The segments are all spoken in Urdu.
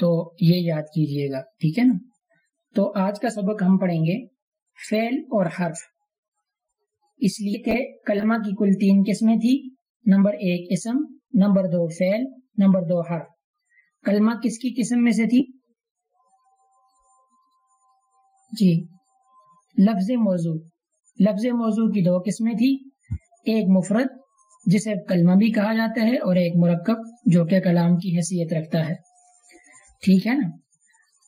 تو یہ یاد کیجیے گا، ٹھیک ہے نا؟ تو آج کا سبق ہم پڑھیں گے فیل اور حرف۔ اس لیے کہ کلمہ کی کل تین قسمیں تھی نمبر ایک اسم، نمبر دو فیل نمبر دو حرف۔ کلمہ کس کی قسم میں سے تھی؟ جی لفظ موضوع۔ لفظ موضوع کی دو قسمیں تھی ایک مفرد، جسے کلمہ بھی کہا جاتا ہے، اور ایک مرکب، جو کہ کلام کی حیثیت رکھتا ہے۔ ٹھیک ہے نا؟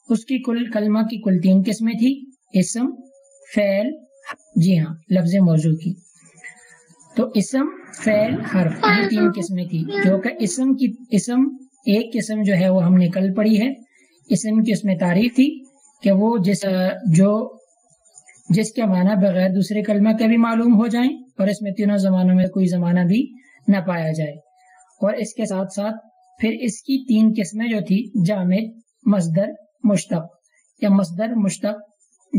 اس کی کل کلمہ کی کل تین قسمیں تھی اسم، فعل جی ہاں لفظ موضوع کی تو اسم، فعل، حرف، یہ تین قسمیں تھی جو کہ اسم کی، اسم ایک قسم جو ہے وہ ہم نے کل پڑھی ہے۔ اسم کی اس میں تعریف تھی کہ وہ جس، جو، جس کے معنی بغیر دوسرے کلمہ کے بھی معلوم ہو جائیں اور اس میں تینوں زمانوں میں کوئی زمانہ بھی نہ پایا جائے۔ اور اس کے ساتھ ساتھ پھر اس کی تین قسمیں جو تھی جامد مصدر، مشتق۔ یا مصدر، مشتق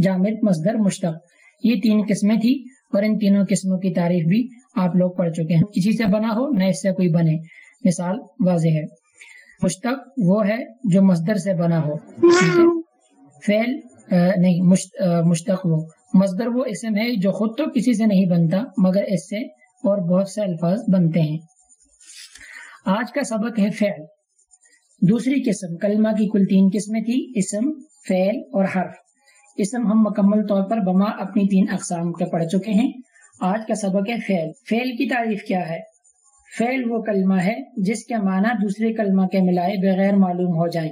جامد مصدر، مشتق۔ یہ تین قسمیں تھی اور ان تینوں قسموں کی تعریف بھی آپ لوگ پڑھ چکے ہیں۔ کسی سے بنا ہو، نہ اس سے کوئی بنے۔ مثال واضح ہے۔ مشتق وہ ہے جو مصدر سے بنا ہو۔ فیل نہیں مشتق وہ۔ مصدر وہ اسم ہے جو خود تو کسی سے نہیں بنتا، مگر اس سے اور بہت سے الفاظ بنتے ہیں۔ آج کا سبق ہے فعل۔ دوسری قسم، کلمہ کی کل تین قسمیں تھی اسم، فعل اور حرف۔ اسم ہم مکمل طور پر بما اپنی تین اقسام کے پڑھ چکے ہیں۔ آج کا سبق ہے فعل۔ فعل کی تعریف کیا ہے؟ فعل وہ کلمہ ہے جس کے معنی دوسرے کلمہ کے ملائے بغیر معلوم ہو جائیں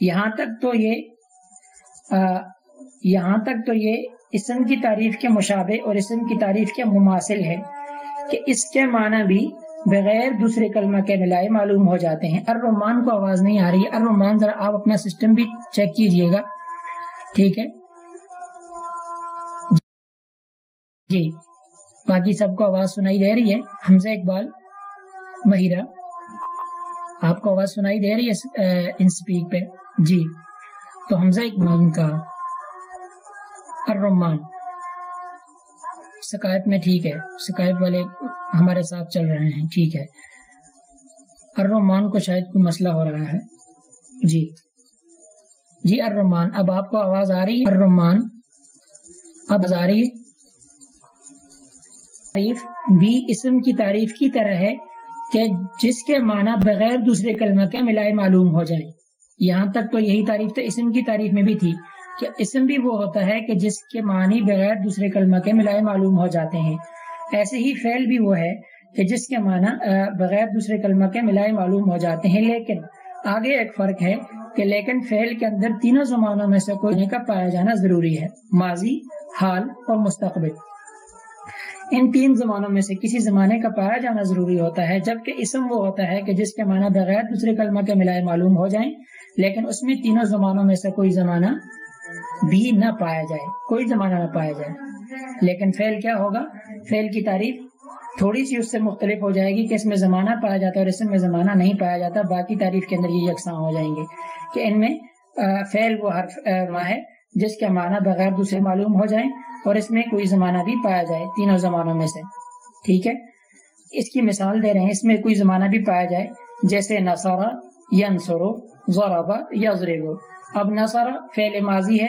یہاں تک تو یہ یہاں تک تو یہ اسم کی تعریف کے مشابہ اور اسم کی تعریف کے مماثل ہے کہ اس کے معنی بھی بغیر دوسرے کلمہ کے ملائے معلوم ہو جاتے ہیں۔ ارمان کو آواز نہیں آ رہی ہے۔ ارمان ذرا آپ اپنا سسٹم بھی چیک کیجیے گا۔ ٹھیک ہے۔ جی۔ باقی سب کو آواز سنائی دے رہی ہے۔ حمزہ اقبال، مہیرہ۔ آپ کو آواز سنائی دے رہی ہے ان سپیک پہ۔ جی۔ تو حمزہ اقبال کا الرحمان شکایت میں ٹھیک ہے۔ شکایت والے ہمارے ساتھ چل رہے ہیں۔ ٹھیک ہے۔ الرحمان کو شاید کوئی مسئلہ ہو رہا ہے۔ جی۔ جی الرحمان اب آپ کو آواز آ رہی ہے؟ الرحمان اب آ رہی ہے؟ تعریف۔ بھی اسم کی تعریف کی طرح ہے کہ جس کے معنی بغیر دوسرے کلمہ کے ملائے معلوم ہو جائے۔ یہاں تک تو یہی تعریف تو اسم کی تعریف میں بھی تھی کہ اسم بھی وہ ہوتا ہے کہ جس کے معنی بغیر دوسرے کلمہ کے ملائے معلوم ہو جاتے ہیں۔ ایسے ہی فعل بھی وہ ہے کہ جس کے معنی بغیر دوسرے کلمہ کے ملائے معلوم ہو جاتے ہیں، لیکن آگے ایک فرق ہے کہ لیکن فعل کے اندر تینوں زمانوں میں سے کوئی کا پایا جانا ضروری ہے، ماضی، حال اور مستقبل۔ ان تین زمانوں میں سے کسی زمانے کا پایا جانا ضروری ہوتا ہے، جبکہ اسم وہ ہوتا ہے کہ جس کے معنی بغیر دوسرے کلمہ کے ملائے معلوم ہو جائیں، لیکن اس میں تینوں زمانوں میں سے کوئی زمانہ بھی نہ پایا جائے، کوئی زمانہ نہ پایا جائے۔ لیکن فعل کیا ہوگا؟ فعل کی تعریف تھوڑی سی اس سے مختلف ہو جائے گی کہ اس میں زمانہ پایا جاتا ہے اور اس میں زمانہ نہیں پایا جاتا، باقی تعریف کے اندر یہ یکساں ہو جائیں گے کہ ان میں فعل وہ حرف ہے جس کے معنی بغیر دوسرے معلوم ہو جائیں اور اس میں کوئی زمانہ بھی پایا جائے، تینوں زمانوں میں سے۔ ٹھیک ہے؟ اس کی مثال دے رہے ہیں، اس میں کوئی زمانہ بھی پایا جائے جیسے نصارہ ینصرو ضربہ یا اب نصارہ فعل ماضی ہے،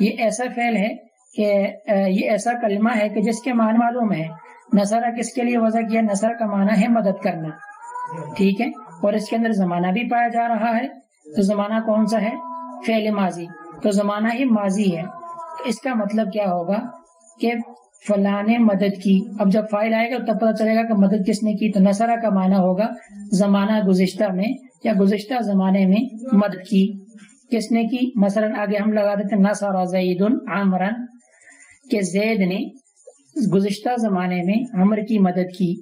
یہ ایسا فعل ہے کہ یہ ایسا کلمہ ہے کہ جس کے معنی معلوم ہے۔ نصارہ کس کے لیے وضع کیا؟ نصر کا معنی ہے مدد کرنا۔ ٹھیک ہے؟ اور اس کے اندر زمانہ بھی پایا جا رہا ہے۔ تو زمانہ کون سا ہے؟ فعل ماضی۔ تو زمانہ ہی ماضی ہے۔ اس کا مطلب کیا ہوگا؟ کہ فلاں نے مدد کی۔ اب جب فائل آئے گا تب پتہ چلے گا کہ مدد کس نے کی۔ تو نصرہ کا معنی ہوگا زمانہ گزشتہ میں یا گزشتہ زمانے میں مدد کی۔ کس نے کی؟ مثلا آگے ہم لگا دیتے نصر زید عامرن کہ زید نے گزشتہ زمانے میں عمر کی مدد کی،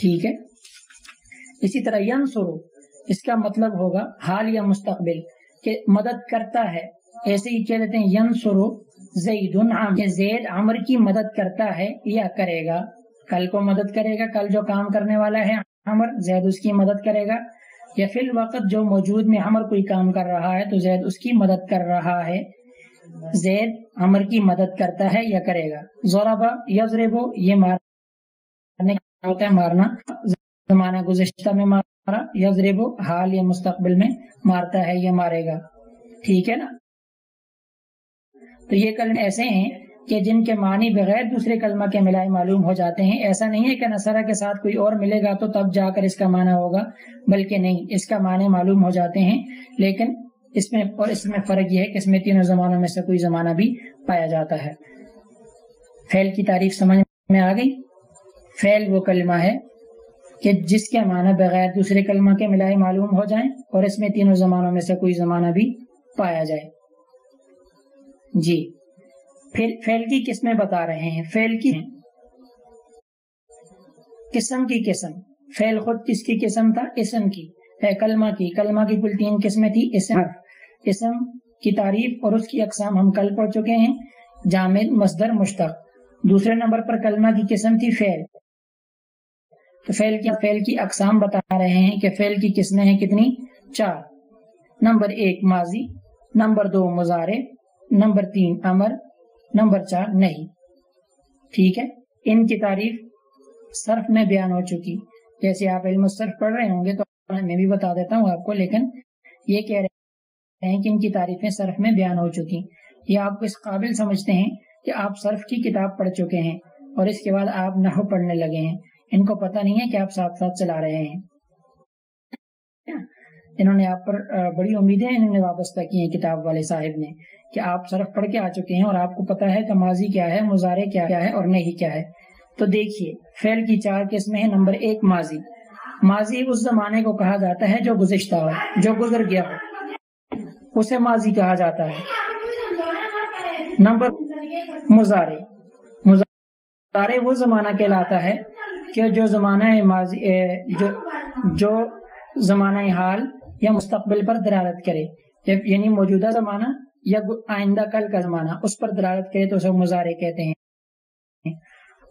ٹھیک ہے؟ اسی طرح ینصرو اس کا مطلب ہوگا حال یا مستقبل، کہ مدد کرتا ہے۔ ایسے ہی کہہ دیتے ہیں ینصرو زید زید عمر کی مدد کرتا ہے یا کرے گا۔ کل کو مدد کرے گا، کل جو کام کرنے والا ہے عمر، زید اس کی مدد کرے گا۔ یا فی الوقت جو موجود میں عمر کوئی کام کر رہا ہے تو زید اس کی مدد کر رہا ہے۔ زید عمر کی مدد کرتا ہے یا کرے گا۔ زورابا یزربو یہ مارنے ہوتا ہے، مارنا۔ زمانہ گزشتہ میں نصارہ یضرب حال یا مستقبل میں مارتا ہے یا مارے گا۔ ٹھیک ہے نا؟ تو یہ کلم ایسے ہیں کہ جن کے معنی بغیر دوسرے کلمہ کے ملائے معلوم ہو جاتے ہیں، ایسا نہیں ہے کہ نصرہ کے ساتھ کوئی اور ملے گا تو تب جا کر اس کا معنی ہوگا، بلکہ نہیں، اس کا معنی معلوم ہو جاتے ہیں۔ لیکن اس میں اور اس میں فرق یہ ہے کہ اس میں تینوں زمانوں میں سے کوئی زمانہ بھی پایا جاتا ہے۔ فیل کی تعریف سمجھ میں آ گئی؟ فیل وہ کلمہ ہے کہ جس کے معنی بغیر دوسرے کلمہ کے ملائے معلوم ہو جائیں اور اس میں تینوں زمانوں میں سے کوئی زمانہ بھی پایا جائے۔ جی۔ فیل کی قسمیں بتا رہے ہیں؟ فیل کی قسم کی قسم۔ فیل خود کس کی قسم تھا؟ اسم کی۔ کلمہ کی۔ کلمہ کی کل تین قسمیں تھی اسم اسم کی تعریف اور اس کی اقسام ہم کل پڑھ چکے ہیں۔ جامد مصدر مشتق۔ دوسرے نمبر پر کلمہ کی قسم تھی فیل تو فیل کی فیل کی اقسام بتا رہے ہیں کہ فیل کی قسمیں ہیں کتنی؟ چار۔ نمبر ایک ماضی، نمبر دو مزارے نمبر تین امر نمبر چار، نہیں۔ ٹھیک ہے؟ ان کی تعریف صرف میں بیان ہو چکی۔ جیسے آپ علم صرف پڑھ رہے ہوں گے تو میں بھی بتا دیتا ہوں آپ کو، لیکن یہ کہہ رہے ہیں کہ ان کی تعریفیں صرف میں بیان ہو چکی۔ یہ آپ کو اس قابل سمجھتے ہیں کہ آپ صرف کی کتاب پڑھ چکے ہیں اور اس کے بعد آپ نحو پڑھنے لگے ہیں۔ ان کو پتہ نہیں ہے کہ آپ ساتھ ساتھ چلا رہے ہیں۔ انہوں نے آپ پر بڑی امیدیں انہوں نے وابستہ کی ہیں کتاب والے صاحب نے کہ آپ صرف پڑھ کے آ چکے ہیں اور آپ کو پتا ہے کہ ماضی کیا ہے مظاہرے کیا ہے اور نہیں کیا ہے۔ تو دیکھیے فیل کی چار قسمیں ہیں، نمبر ایک ماضی۔ ماضی اس زمانے کو کہا جاتا ہے جو گزشتہ ہو، جو گزر گیا ہو۔ اسے ماضی کہا جاتا ہے۔ نمبر مظاہرے مظاہرے وہ زمانہ کہلاتا ہے کہ جو زمانہ ماضی جو جو زمانہ حال یا مستقبل پر درارت کرے۔ یعنی موجودہ زمانہ یا آئندہ کل کا زمانہ اس پر دلالت کرے تو اسے مظاہرے کہتے ہیں۔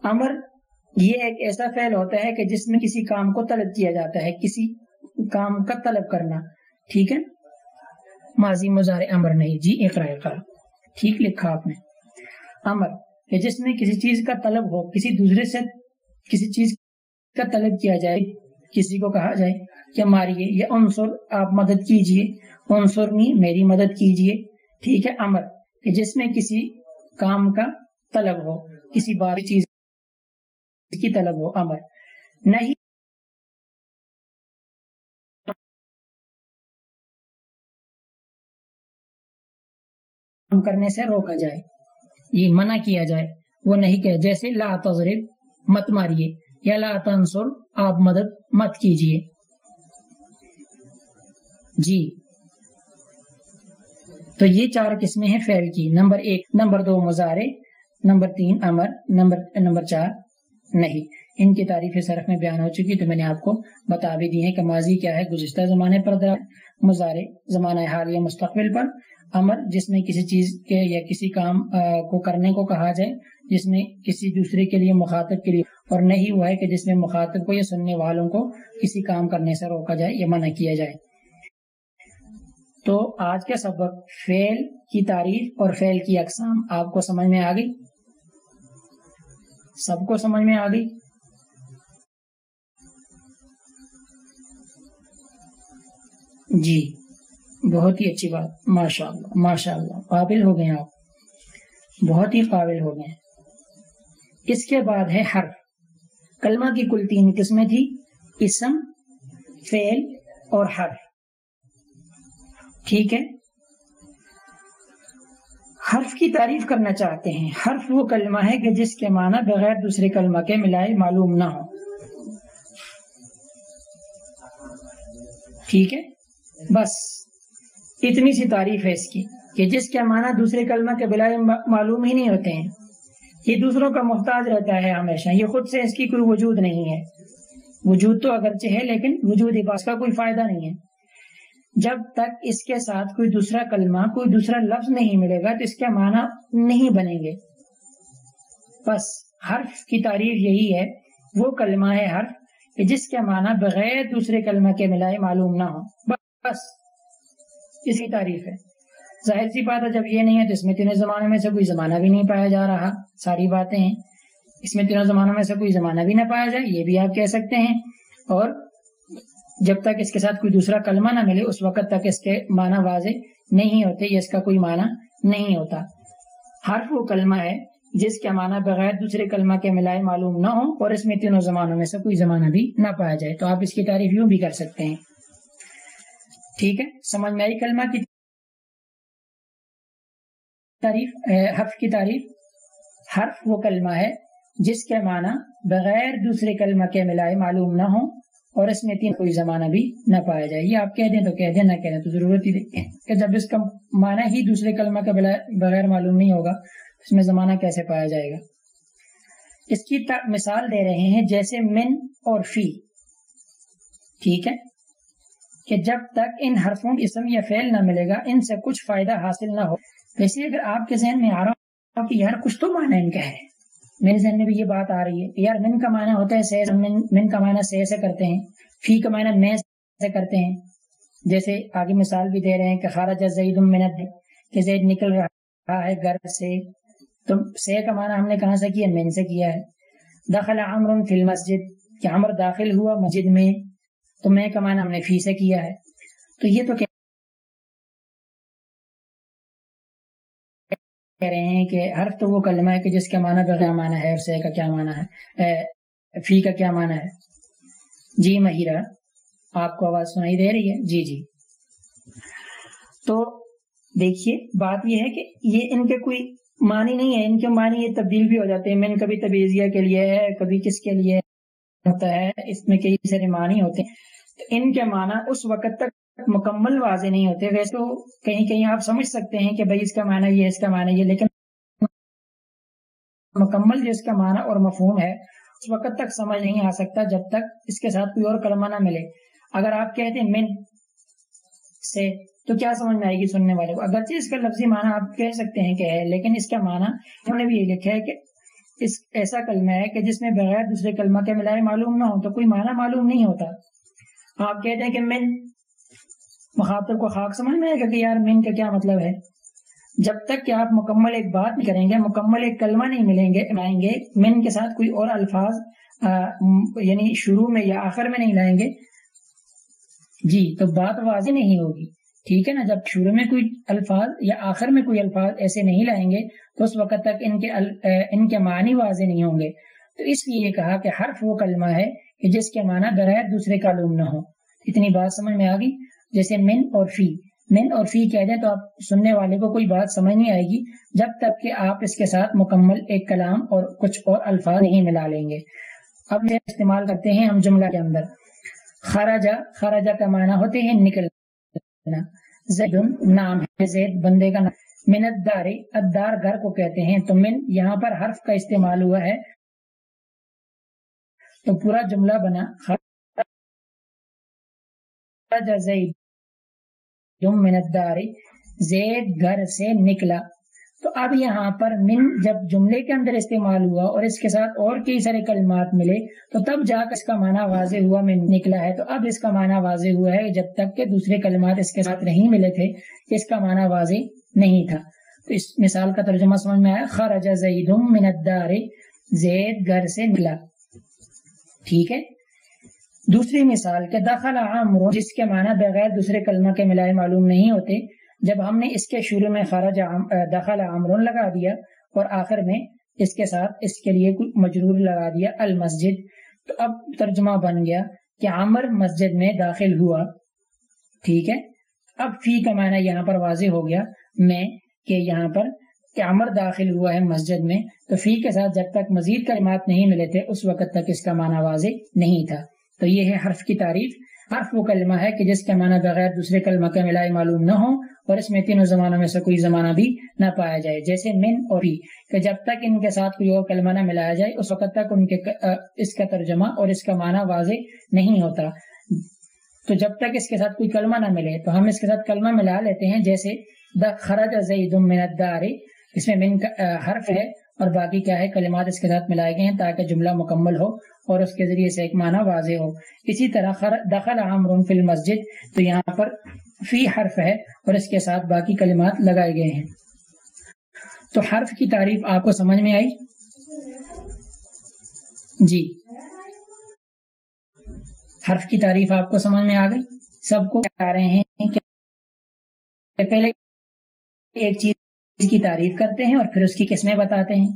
امر یہ ایک ایسا فعل ہوتا ہے کہ جس میں کسی کام کو طلب کیا جاتا ہے، کسی کام کا طلب کرنا۔ ٹھیک ہے؟ ماضی مظاہرے امر نہیں۔ جی اقرا۔ ٹھیک لکھا آپ نے۔ امر کہ جس میں کسی چیز کا طلب ہو، کسی دوسرے سے کسی چیز کا طلب کیا جائے، کسی کو کہا جائے۔ کہ ماریے یا عنصر آپ مدد کیجیے۔ عنصر میری مدد کیجیے۔ ٹھیک ہے، امر۔ کہ جس میں کسی کام کا طلب ہو، کسی بار چیز کی طلب ہو، امر۔ نہیں کرنے سے روکا جائے، یہ منع کیا جائے۔ وہ نہیں کہ جیسے لا تضرب، مت ماریے۔ یا لا تنصر، آپ مدد مت کیجیے جی۔ تو یہ چار قسمیں ہیں فیل کی۔ نمبر ایک، نمبر دو مظاہرے نمبر تین، امر۔ نمبر نمبر چار، نہیں۔ ان کی تعریف صرف میں بیان ہو چکی تو میں نے آپ کو بتا بھی دی ہے کہ ماضی کیا ہے، گزشتہ زمانے پر مظاہرے زمانہ حال یا مستقبل پر۔ امر، جس میں کسی چیز کے یا کسی کام کو کرنے کو کہا جائے، جس میں کسی دوسرے کے لیے مخاطب کے لیے۔ اور نہیں ہوا ہے کہ جس میں مخاطب کو یا سننے والوں کو کسی کام کرنے سے روکا جائے یا منع کیا جائے۔ تو آج کا سبق فیل کی تعریف اور فیل کی اقسام آپ کو سمجھ میں آ گئی؟ سب کو سمجھ میں آ گئی؟ جی بہت ہی اچھی بات ماشاء اللہ ماشاء اللہ قابل ہو گئے آپ، بہت ہی قابل ہو گئے۔ اس کے بعد ہے حرف۔ کلمہ کی کل تین قسمیں تھی اسم فیل اور حرف۔ ٹھیک ہے؟ حرف کی تعریف کرنا چاہتے ہیں۔ حرف وہ کلمہ ہے کہ جس کے معنی بغیر دوسرے کلمہ کے ملائے معلوم نہ ہو۔ ٹھیک ہے؟ بس، اتنی سی تعریف ہے اس کی کہ جس کے معنی دوسرے کلمہ کے بلائے معلوم ہی نہیں ہوتے ہیں۔ یہ دوسروں کا محتاج رہتا ہے ہمیشہ۔ یہ خود سے اس کی کوئی وجود نہیں ہے۔ وجود تو اگرچہ ہے، لیکن وجود عباس کا کوئی فائدہ نہیں ہے۔ جب تک اس کے ساتھ کوئی دوسرا کلمہ، کوئی دوسرا لفظ نہیں ملے گا تو اس کے معنی نہیں بنیں گے۔ بس حرف کی تعریف یہی ہے، وہ کلمہ ہے حرف کہ جس کے معنی بغیر دوسرے کلمہ کے ملائے معلوم نہ ہو۔ بس اس کی تعریف ہے۔ ظاہر سی بات ہے، جب یہ نہیں ہے تو اس میں تینوں زمانوں میں سے کوئی زمانہ بھی نہیں پایا جا رہا۔ ساری باتیں ہیں۔ اس میں تینوں زمانوں میں سے کوئی زمانہ بھی نہ پایا جائے، یہ بھی آپ کہہ سکتے ہیں۔ اور جب تک اس کے ساتھ کوئی دوسرا کلمہ نہ ملے، اس وقت تک اس کے معنی واضح نہیں ہوتے، یا اس کا کوئی معنی نہیں ہوتا۔ حرف وہ کلمہ ہے جس کا معنی بغیر دوسرے کلمہ کے ملائے معلوم نہ ہو اور اس میں تینوں زمانوں میں سے کوئی زمانہ بھی نہ پایا جائے۔ تو آپ اس کی تعریف یوں بھی کر سکتے ہیں۔ ٹھیک ہے؟ سمجھ میں آئی کلمہ کی تعریف؟ حرف کی تعریف۔ حرف وہ کلمہ ہے جس کے معنی بغیر دوسرے کلمہ کے ملائے معلوم نہ ہو اور اس میں تین کوئی زمانہ بھی نہ پایا جائے۔ یہ آپ کہہ دیں تو کہہ دیں، نہ کہہ دیں تو ضرورت ہی کہ جب اس کا معنی ہی دوسرے کلمہ کے بغیر معلوم نہیں ہوگا، اس میں زمانہ کیسے پایا جائے گا؟ اس کی مثال دے رہے ہیں جیسے من اور فی۔ ٹھیک ہے؟ کہ جب تک ان حرفوں کی اسم یا فیل نہ ملے گا، ان سے کچھ فائدہ حاصل نہ ہو۔ ویسے اگر آپ کے ذہن میں آ رہا ہو کہ یار کچھ تو معنی ان کا ہے۔ میرے ذہن میں بھی یہ بات آ رہی ہے یار من کا معنی ہوتا ہے سے من کا معنی سے سے کرتے ہیں، فی کا معنی میں سے کرتے ہیں۔ جیسے آگے مثال بھی دے رہے ہیں کہ خارج زید منت کہ زید نکل رہا ہے گھر سے۔ تو سے کا معنی ہم نے کہاں سے کیا؟ من سے کیا ہے۔ دخل عمر فی المسجد، کہ عمر داخل ہوا مسجد میں، تو میں کا معنی ہم نے فی سے کیا ہے۔ تو یہ تو کیا کہہ رہے ہیں کہ حرف تو وہ کلمہ ہے کہ جس کا معنی کا کیا معنی ہے اور سے کا کیا معنی ہے؟ فی کا کیا معنی ہے؟ جی مہیرہ آپ کو آواز سنائی دے رہی ہے؟ جی جی۔ تو دیکھیے، بات یہ ہے کہ یہ ان کے کوئی معنی نہیں ہے، ان کے معنی یہ تبدیل بھی ہو جاتے ہیں۔ من کبھی تبیزیہ کے لیے ہے، کبھی کس کے لیے ہوتا ہے، اس میں کئی سارے معنی ہوتے ہیں۔ تو ان کے معنی اس وقت تک مکمل واضح نہیں ہوتے۔ ویسے تو کہیں کہیں آپ سمجھ سکتے ہیں کہ بھائی اس کا معنی یہ، اس کا معنی یہ، لیکن مکمل جو اس کا معنی اور مفہوم ہے، اس وقت تک سمجھ نہیں آ سکتا جب تک اس کے ساتھ کوئی اور کلمہ نہ ملے۔ اگر آپ کہتے ہیں من سے، تو کیا سمجھ میں آئے گی سننے والے کو؟ اگرچہ اس کا لفظی معنی آپ کہہ سکتے ہیں کہ ہے، لیکن اس کا معنی انہوں نے بھی یہ لکھا ہے کہ اس ایسا کلمہ ہے کہ جس میں بغیر دوسرے کلمہ کے ملائے معلوم نہ ہو، تو کوئی معنی معلوم نہیں ہوتا۔ آپ کہتے ہیں کہ من مخاطب کو خاک سمجھ میں آئے گا کہ یار من کا کیا مطلب ہے؟ جب تک کہ آپ مکمل ایک بات نہیں کریں گے، مکمل ایک کلمہ نہیں ملیں گے، لائیں گے من کے ساتھ کوئی اور الفاظ یعنی شروع میں یا آخر میں نہیں لائیں گے۔ جی تو بات واضح نہیں ہوگی۔ ٹھیک ہے نا؟ جب شروع میں کوئی الفاظ یا آخر میں کوئی الفاظ ایسے نہیں لائیں گے، تو اس وقت تک ان کے ان کے معنی واضح نہیں ہوں گے۔ تو اس لیے یہ کہا کہ حرف وہ کلمہ ہے کہ جس کے معنی بغیر دوسرے کالوم نہ ہو۔ اتنی بات سمجھ میں آ گئی؟ جیسے من اور فی۔ من اور فی کہہ دیں تو آپ سننے والے کو کوئی بات سمجھ نہیں آئے گی جب تک کہ آپ اس کے ساتھ مکمل ایک کلام اور کچھ اور الفاظ نہیں ملا لیں گے۔ اب یہ استعمال کرتے ہیں ہم جملہ کے اندر۔ خراجہ خراجہ کا معنی ہوتے ہیں نکلنا۔ زید نام ہے، زید بندے کا نام۔ منت داری ادار گھر کو کہتے ہیں۔ تو من یہاں پر حرف کا استعمال ہوا ہے۔ تو پورا جملہ بنا خراجہ زید۔ زید گھر سے نکلا۔ تو اب یہاں پر من جب جملے کے اندر استعمال ہوا اور اس کے ساتھ اور کئی سارے کلمات ملے، تو تب جا کر اس کا معنی واضح ہوا، من نکلا ہے۔ تو اب اس کا معنی واضح ہوا ہے، جب تک کہ دوسرے کلمات اس کے ساتھ نہیں ملے تھے اس کا معنی واضح نہیں تھا۔ تو اس مثال کا ترجمہ سمجھ میں آیا، خرج زید من الدار، زید گھر سے نکلا۔ ٹھیک ہے؟ دوسری مثال کہ دخل عامر جس کے معنی بغیر دوسرے کلمہ کے ملائے معلوم نہیں ہوتے، جب ہم نے اس کے شروع میں خرج دخل عامر لگا دیا اور آخر میں اس کے ساتھ اس کے لیے مجرور لگا دیا المسجد، تو اب ترجمہ بن گیا کہ عامر مسجد میں داخل ہوا۔ ٹھیک ہے؟ اب فی کا معنی یہاں پر واضح ہو گیا، میں کہ یہاں پر کہ عمر داخل ہوا ہے مسجد میں، تو فی کے ساتھ جب تک مزید کلمات نہیں ملے تھے، اس وقت تک اس کا معنی واضح نہیں تھا۔ تو یہ ہے حرف کی تعریف۔ حرف وہ کلمہ ہے کہ جس کے معنی بغیر دوسرے کلمہ کے ملائی معلوم نہ ہو اور اس میں تینوں زمانوں میں سے کوئی زمانہ بھی نہ پایا جائے، جیسے من اور ہی کہ جب تک ان کے ساتھ کوئی اور کلمہ نہ ملایا جائے، اس وقت تک ان کے اس کا ترجمہ اور اس کا معنی واضح نہیں ہوتا۔ تو جب تک اس کے ساتھ کوئی کلمہ نہ ملے، تو ہم اس کے ساتھ کلمہ ملا لیتے ہیں، جیسے دا خرج زید من الدار اس میں من حرف ہے۔ اور باقی کیا ہے؟ کلمات اس کے ساتھ ملائے گئے ہیں تاکہ جملہ مکمل ہو اور اس کے ذریعے سے ایک معنی واضح ہو۔ اسی طرح دخل عامر فی المسجد تو یہاں پر فی حرف ہے اور اس کے ساتھ باقی کلمات لگائے گئے ہیں۔ تو حرف کی تعریف آپ کو سمجھ میں آئی؟ جی۔ حرف کی تعریف آپ کو سمجھ میں آ گئی؟ سب کو آ رہے ہیں کہ پہلے ایک چیز کی تعریف کرتے ہیں اور پھر اس کی قسمیں بتاتے ہیں۔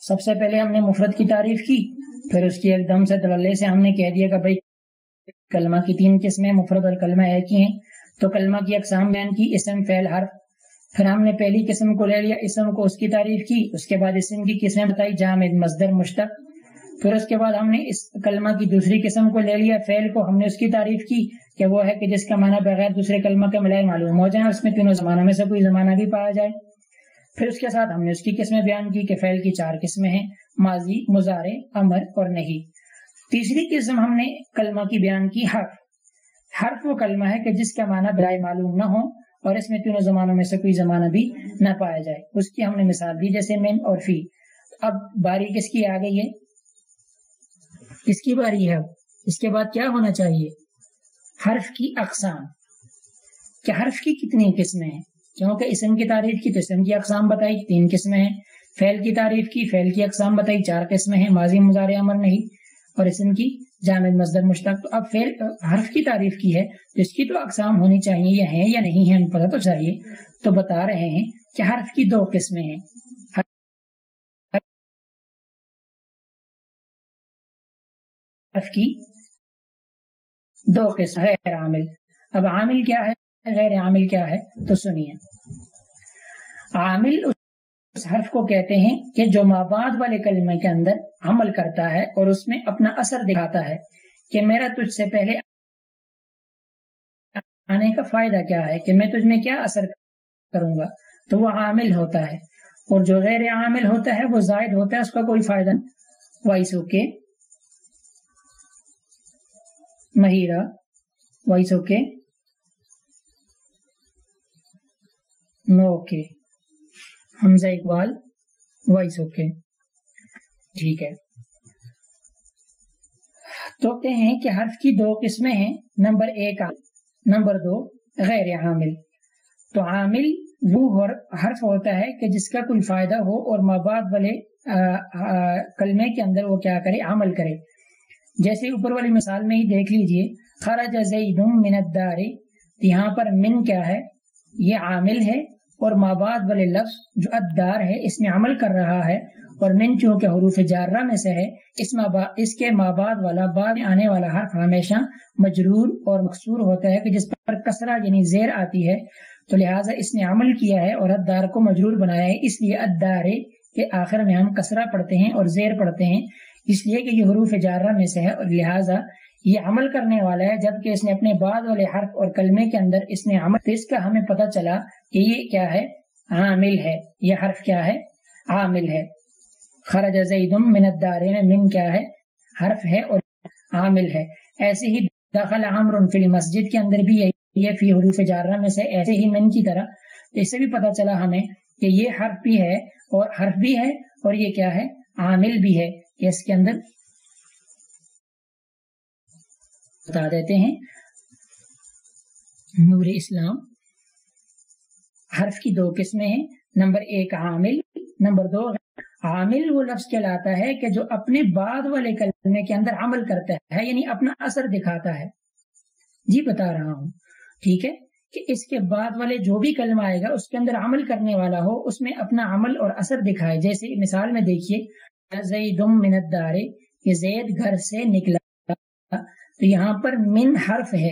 سب سے پہلے ہم نے مفرت کی تعریف کی، پھر اس کی ایک دم سے دللے سے ہم نے کہہ دیا کہ بھائی، کلمہ کی تین قسمیں مفرت اور کلمہ ایک ہی ہیں۔ تو کلمہ کی اقسام بیان کی، اسم، فعل، حرف۔ پھر ہم نے پہلی قسم کو لے لیا، اسم کو اس کی تعریف کی، اس کے بعد اسم کی قسمیں بتائی جامد مزدر مشتق۔ پھر اس کے بعد ہم نے اس کلمہ کی دوسری قسم کو لے لیا، فعل کو ہم نے اس کی تعریف کی کہ وہ ہے کہ جس کا معنی بغیر دوسرے کلمہ کے ملائے معلوم ہو جائے اس میں تینوں زمانوں میں سے کوئی زمانہ بھی پایا جائے۔ پھر اس کے ساتھ ہم نے اس کی قسمیں بیان کی کہ فعل کی چار قسمیں ہیں، ماضی مزارے امر اور نہیں۔ تیسری قسم ہم نے کلمہ کی بیان کی، حرف۔ حرف وہ کلمہ ہے کہ جس کا معنی برائے معلوم نہ ہو اور اس میں تینوں زمانوں میں سے کوئی زمانہ بھی نہ پایا جائے۔ اس کی ہم نے مثال دی جیسے مین اور فی۔ اب باری کس کی آ گئی ہے؟ کس کی باری ہے؟ اس کے بعد کیا ہونا چاہیے؟ حرف کی اقسام۔ کہ حرف کی کتنی قسمیں ہیں؟ کیونکہ اسم کی تعریف کی تو اسم کی اقسام بتائی، تین قسمیں ہیں۔ فیل کی تعریف کی فیل کی اقسام بتائی، چار قسمیں ہیں۔ ماضی مزار امر نہیں اور اسم کی جامع مزدر مشتق۔ تو اب فیل حرف کی تعریف کی ہے، تو اس کی تو اقسام ہونی چاہیے یا ہیں یا نہیں ہیں پتہ تو چاہیے تو بتا رہے ہیں کہ حرف کی دو قسمیں ہیں۔ حرف کی دو قسم غیر عامل۔ اب عامل کیا ہے؟ غیر عامل کیا ہے تو سنیے۔ عامل اس حرف کو کہتے ہیں کہ جو ماباد والے کلمے کے اندر عمل کرتا ہے اور اس میں اپنا اثر دکھاتا ہے کہ میرا تجھ سے پہلے آنے کا فائدہ کیا ہے، کہ میں تجھ میں کیا اثر کروں گا۔ تو وہ عامل ہوتا ہے۔ اور جو غیر عامل ہوتا ہے، وہ زائد ہوتا ہے، اس کا کوئی فائدہ نہیں۔ Voice okay. Mahira. Voice okay. No okay. Hamza Iqbal, voice okay. ٹھیک ہے۔ تو کہتے ہیں کہ حرف کی دو قسمیں ہیں۔ نمبر ایک نمبر دو غیر عامل۔ تو عامل وہ حرف ہوتا ہے کہ جس کا کوئی فائدہ ہو اور ماباد والے کلمے کے اندر وہ کیا کرے، عمل کرے۔ جیسے اوپر والی مثال میں ہی دیکھ لیجیے۔ خرج زید من الدار۔ یہاں پر من کیا ہے؟ یہ عامل ہے۔ اور ماباد والے لفظ جو ادار ہے، اس میں عمل کر رہا ہے اور من چونکہ حروف جارہ میں سے ہے۔ اس اس کے ماباد والا بعد آنے والا حرف ہمیشہ مجرور اور مقصور ہوتا ہے کہ جس پر کسرہ یعنی زیر آتی ہے۔ تو لہٰذا اس نے عمل کیا ہے اور ادار کو مجرور بنایا ہے۔ اس لیے ادارے کے آخر میں ہم کسرہ پڑھتے ہیں اور زیر پڑھتے ہیں۔ اس لیے کہ یہ حروف جارہ میں سے ہے اور لہٰذا یہ عمل کرنے والا ہے، جبکہ اس نے اپنے بعد والے حرف اور کلمے کے اندر اس نے عمل اس کا ہمیں پتہ چلا کہ یہ کیا ہے؟ عامل ہے۔ یہ حرف کیا ہے؟ عامل ہے۔ خرج زیدم من الدارین، من کیا ہے؟ حرف ہے اور عامل ہے۔ ایسے ہی دخل عمر فی المسجد کے اندر بھی یہ فی حروف جارہ میں سے ایسے ہی من کی طرح۔ اس سے بھی پتہ چلا ہمیں کہ یہ حرف بھی ہے اور حرف بھی ہے اور یہ کیا ہے؟ عامل بھی ہے۔ کہ اس کے اندر بتا دیتے ہیں۔ نور اسلام۔ حرف کی دو قسمیں ہیں۔ نمبر ایک عامل، نمبر دو عامل۔ وہ لفظ کہلاتا ہے کہ جو اپنے بعد والے کلمے کے اندر عمل کرتا ہے یعنی اپنا اثر دکھاتا ہے۔ جی بتا رہا ہوں۔ ٹھیک ہے؟ کہ اس کے بعد والے جو بھی کلمہ آئے گا، اس کے اندر عمل کرنے والا ہو، اس میں اپنا عمل اور اثر دکھائے۔ جیسے مثال میں دیکھیے زیدم من الدار، یہ زید گھر سے نکلا۔ تو یہاں پر من حرف ہے۔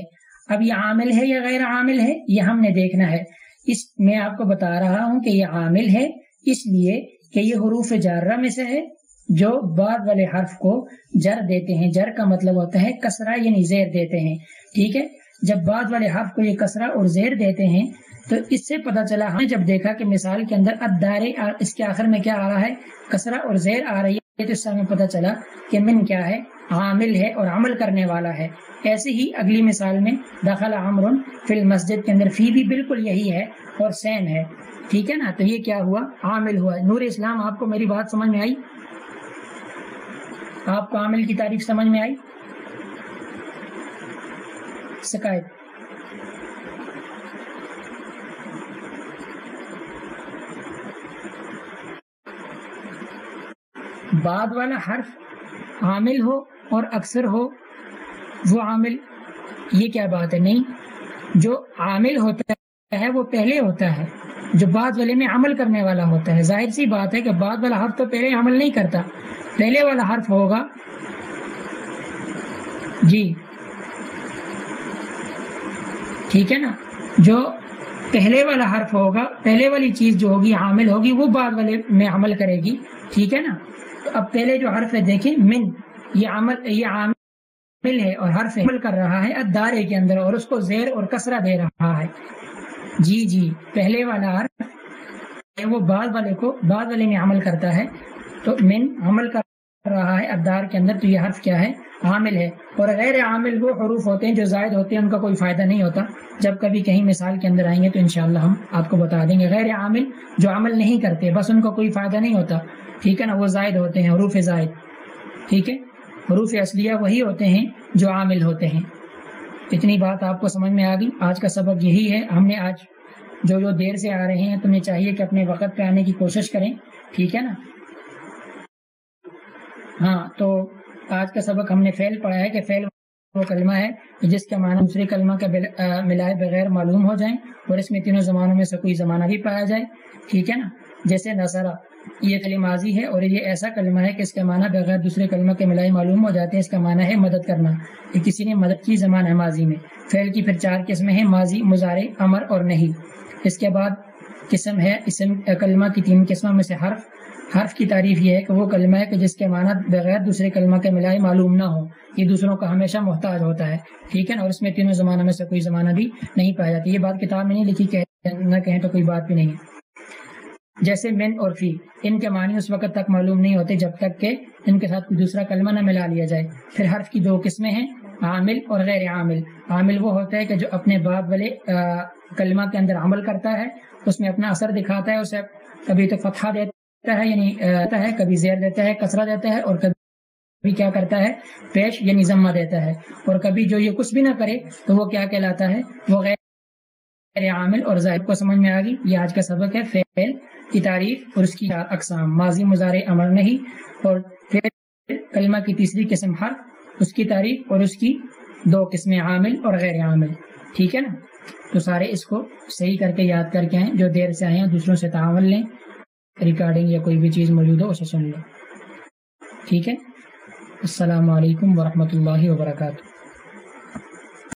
اب یہ عامل ہے یا غیر عامل ہے، یہ ہم نے دیکھنا ہے۔ اس، میں آپ کو بتا رہا ہوں کہ یہ عامل ہے، اس لیے کہ یہ حروف جارہ میں سے ہے، جو بعد والے حرف کو جر دیتے ہیں۔ جر کا مطلب ہوتا ہے کسرا یعنی زیر دیتے ہیں۔ ٹھیک ہے؟ جب بعد والے حرف کو یہ کسرا اور زیر دیتے ہیں، تو اس سے پتا چلا، ہم نے جب دیکھا کہ مثال کے اندر ادارے اس کے آخر میں کیا آ رہا ہے؟ کسرا اور زیر آ رہی ہے، تو اس سے ہمیں پتا چلا کہ من کیا ہے۔ عامل ہے اور عمل کرنے والا ہے۔ ایسے ہی اگلی مثال میں دخل عمر فی المسجد کے اندر فی بھی بالکل یہی ہے اور سیم ہے۔ ٹھیک ہے نا؟ تو یہ کیا ہوا؟ عامل ہوا۔ نور اسلام، آپ کو میری بات سمجھ میں آئی؟ آپ کو عامل کی تعریف سمجھ میں آئی؟ شکایت بعد والا حرف عامل ہو اور اکثر ہو، وہ عامل، یہ کیا بات ہے؟ نہیں، جو عامل ہوتا ہے، وہ پہلے ہوتا ہے، جو بعد والے میں عمل کرنے والا ہوتا ہے۔ ظاہر سی بات ہے کہ بعد والا حرف تو پہلے عمل نہیں کرتا، پہلے والا حرف ہوگا۔ جی ٹھیک ہے نا؟ جو پہلے والا حرف ہوگا، پہلے والی چیز جو ہوگی، عامل ہوگی، وہ بعد والے میں عمل کرے گی۔ ٹھیک ہے نا؟ تو اب پہلے جو حرف ہے، دیکھیں، من۔ یہ عمل، یہ عامل ہے اور حرف عمل کر رہا ہے ادارے کے اندر اور اس کو زیر اور کسرہ دے رہا ہے۔ جی جی پہلے والا حرف وہ بعد والے کو، بعد والے میں عمل کرتا ہے۔ تو من عمل کر رہا ہے ابدار کے اندر تو یہ حرف کیا ہے؟ عامل ہے۔ اور غیر عامل وہ حروف ہوتے ہیں جو زائد ہوتے ہیں، ان کا کوئی فائدہ نہیں ہوتا۔ جب کبھی کہیں مثال کے اندر آئیں گے تو انشاءاللہ ہم آپ کو بتا دیں گے۔ غیر عامل جو عمل نہیں کرتے، بس ان کا کوئی فائدہ نہیں ہوتا۔ ٹھیک ہے نا؟ وہ زائد ہوتے ہیں، حروف زائد۔ ٹھیک ہے؟ حروف اصلیہ وہی ہوتے ہیں جو عامل ہوتے ہیں۔ اتنی بات آپ کو سمجھ میں آ گئی۔ آج کا سبق یہی ہے۔ ہم نے آج جو جو دیر سے آ رہے ہیں، تمہیں چاہیے کہ اپنے وقت پہ آنے کی کوشش کریں۔ ٹھیک ہے نا؟ ہاں تو آج کا سبق ہم نے فیل پڑھا ہے کہ فیل وہ کلمہ ہے جس کا معنی دوسرے کلمہ کا ملائے بغیر معلوم ہو جائیں اور اس میں تینوں زمانوں میں سے کوئی زمانہ بھی پایا جائے۔ ٹھیک ہے نا؟ جیسے نظرہ۔ یہ کلی ماضی ہے اور یہ ایسا کلمہ ہے کہ اس کا معنی بغیر دوسرے کلمہ کے ملائی معلوم ہو جاتے ہیں۔ اس کا معنی ہے مدد کرنا۔ کہ کسی نے مدد کی زمان ہے ماضی میں۔ فیل کی پھر چار قسمیں ہیں، ماضی مظاہرے امر اور نہیں۔ اس کے بعد قسم ہے، اسم، کلمہ کی تین قسموں میں سے حرف۔ حرف کی تعریف یہ ہے کہ وہ کلمہ ہے کہ جس کے معنی بغیر دوسرے کلمہ کے ملائی معلوم نہ ہو یہ دوسروں کا ہمیشہ محتاج ہوتا ہے۔ ٹھیک ہے، اور اس میں تینوں زمانوں میں سے کوئی زمانہ بھی نہیں پایا جاتی یہ بات کتاب میں نہیں لکھی کہ نہ کہیں تو کوئی بات بھی نہیں۔ ہے جیسے من اور فی، ان کے معنی اس وقت تک معلوم نہیں ہوتے جب تک کہ ان کے ساتھ دوسرا کلمہ نہ ملا لیا جائے۔ پھر حرف کی دو قسمیں ہیں، عامل اور غیر عامل۔ عامل وہ ہوتا ہے کہ جو اپنے بعد والے کلمہ کے اندر عمل کرتا ہے، اس میں اپنا اثر دکھاتا ہے، اسے کبھی تو فتحہ دیتا ہے یعنی ہے، کبھی زیر دیتا ہے کسرہ دیتا ہے، اور کبھی کیا کرتا ہے، پیش یعنی ضمہ دیتا ہے۔ اور کبھی جو یہ کچھ بھی نہ کرے تو وہ کیا کہلاتا ہے؟ وہ غیر عامل اور ظاہر کو سمجھ میں آ گئی۔ یہ آج کا سبق ہے، فعل کی تعریف اور اس کی اقسام۔ ماضی مظاہرے امر نہیں اور پھر کلمہ کی تیسری قسم حرف، اس کی تعریف اور اس کی دو قسمیں عامل اور غیر عامل۔ ٹھیک ہے نا؟ تو سارے اس کو صحیح کر کے یاد کر کے آئیں، جو دیر سے آئے ہیں، دوسروں سے تعاون لیں ریکارڈنگ یا کوئی بھی چیز موجود ہو، اسے سن لیں۔ ٹھیک ہے؟ السلام علیکم ورحمۃ اللہ وبرکاتہ۔